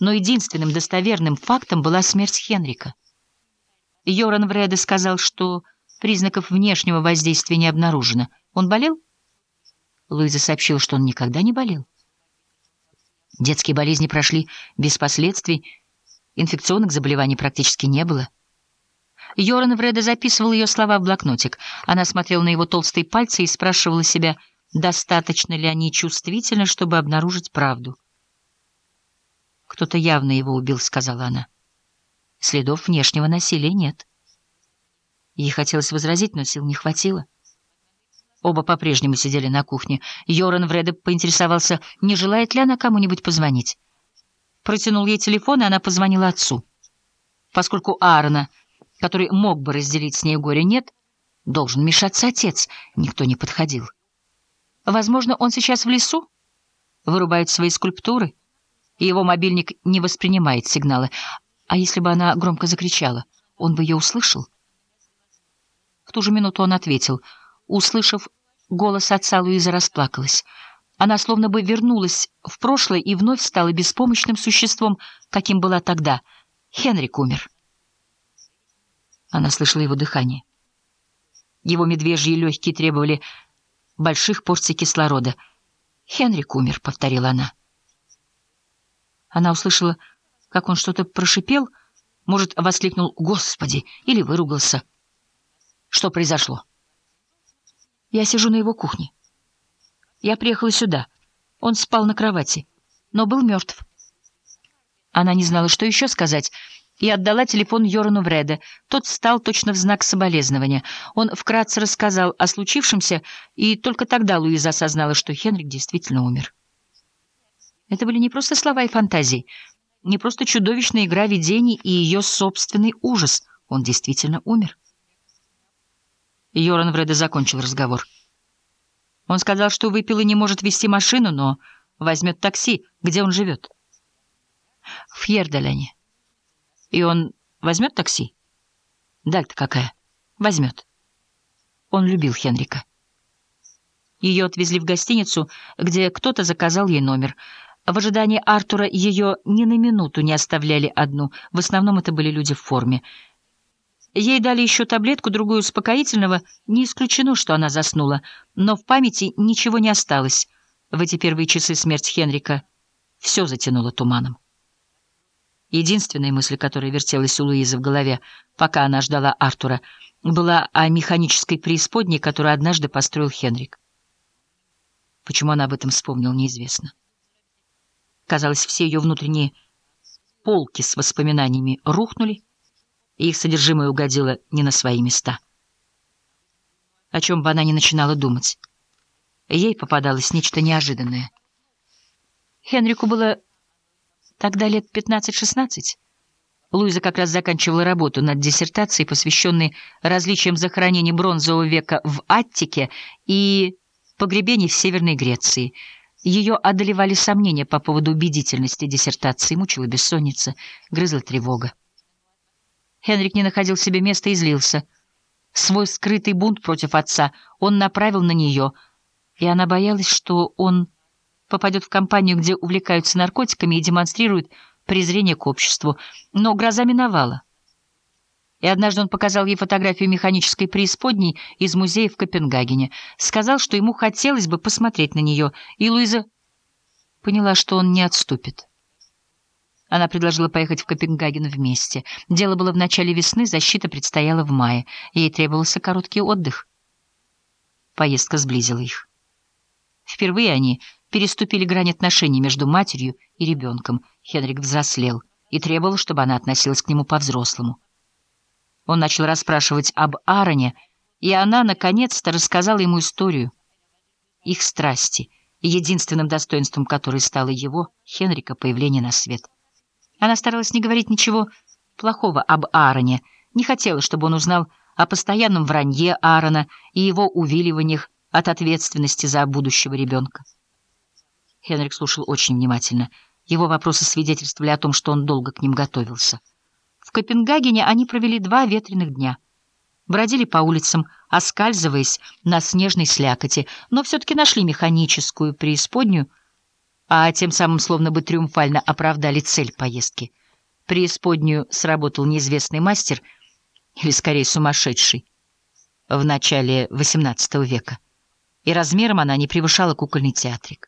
но единственным достоверным фактом была смерть Хенрика. Йоран Вреде сказал, что признаков внешнего воздействия не обнаружено. Он болел? Луиза сообщила, что он никогда не болел. Детские болезни прошли без последствий, инфекционных заболеваний практически не было. Йоран Вреде записывал ее слова в блокнотик. Она смотрела на его толстые пальцы и спрашивала себя, достаточно ли они чувствительны, чтобы обнаружить правду. «Кто-то явно его убил», — сказала она. «Следов внешнего насилия нет». Ей хотелось возразить, но сил не хватило. Оба по-прежнему сидели на кухне. Йоран Вреде поинтересовался, не желает ли она кому-нибудь позвонить. Протянул ей телефон, и она позвонила отцу. Поскольку Аарона, который мог бы разделить с ней горе, нет, должен мешаться отец. Никто не подходил. Возможно, он сейчас в лесу, вырубает свои скульптуры, и его мобильник не воспринимает сигналы. А если бы она громко закричала, он бы ее услышал? В ту же минуту он ответил — Услышав голос отца, Луиза расплакалась. Она словно бы вернулась в прошлое и вновь стала беспомощным существом, каким была тогда. Хенрик умер. Она слышала его дыхание. Его медвежьи легкие требовали больших порций кислорода. «Хенрик умер», — повторила она. Она услышала, как он что-то прошипел, может, воскликнул «Господи!» или выругался. Что произошло? Я сижу на его кухне. Я приехала сюда. Он спал на кровати, но был мертв. Она не знала, что еще сказать, и отдала телефон Йорану Вреде. Тот встал точно в знак соболезнования. Он вкратце рассказал о случившемся, и только тогда Луиза осознала, что Хенрик действительно умер. Это были не просто слова и фантазии, не просто чудовищная игра видений и ее собственный ужас. Он действительно умер. Йоран Вреде закончил разговор. Он сказал, что выпил и не может вести машину, но возьмет такси. Где он живет? В Фьердаляне. И он возьмет такси? Даль-то какая? Возьмет. Он любил Хенрика. Ее отвезли в гостиницу, где кто-то заказал ей номер. В ожидании Артура ее ни на минуту не оставляли одну. В основном это были люди в форме. Ей дали еще таблетку, другую успокоительного. Не исключено, что она заснула. Но в памяти ничего не осталось. В эти первые часы смерти Хенрика все затянуло туманом. Единственная мысль, которая вертелась у Луизы в голове, пока она ждала Артура, была о механической преисподней, которую однажды построил Хенрик. Почему она об этом вспомнила, неизвестно. Казалось, все ее внутренние полки с воспоминаниями рухнули, и их содержимое угодило не на свои места. О чем бы она ни начинала думать, ей попадалось нечто неожиданное. Хенрику было тогда лет 15-16. Луиза как раз заканчивала работу над диссертацией, посвященной различиям захоронений бронзового века в Аттике и погребений в Северной Греции. Ее одолевали сомнения по поводу убедительности диссертации, мучила бессонница, грызла тревога. Хенрик не находил себе места и злился. Свой скрытый бунт против отца он направил на нее, и она боялась, что он попадет в компанию, где увлекаются наркотиками и демонстрируют презрение к обществу. Но гроза миновала. И однажды он показал ей фотографию механической преисподней из музея в Копенгагене. Сказал, что ему хотелось бы посмотреть на нее, и Луиза поняла, что он не отступит. Она предложила поехать в Копенгаген вместе. Дело было в начале весны, защита предстояла в мае. Ей требовался короткий отдых. Поездка сблизила их. Впервые они переступили грань отношений между матерью и ребенком. Хенрик взрослел и требовал, чтобы она относилась к нему по-взрослому. Он начал расспрашивать об Аароне, и она, наконец-то, рассказала ему историю. Их страсти, единственным достоинством которой стало его, Хенрика, появление на свет — она старалась не говорить ничего плохого об Аароне, не хотела, чтобы он узнал о постоянном вранье Аарона и его увиливаниях от ответственности за будущего ребенка. Хенрик слушал очень внимательно. Его вопросы свидетельствовали о том, что он долго к ним готовился. В Копенгагене они провели два ветреных дня. Бродили по улицам, оскальзываясь на снежной слякоти, но все-таки нашли механическую преисподнюю, а тем самым словно бы триумфально оправдали цель поездки. Преисподнюю сработал неизвестный мастер, или скорее сумасшедший, в начале XVIII века, и размером она не превышала кукольный театрик.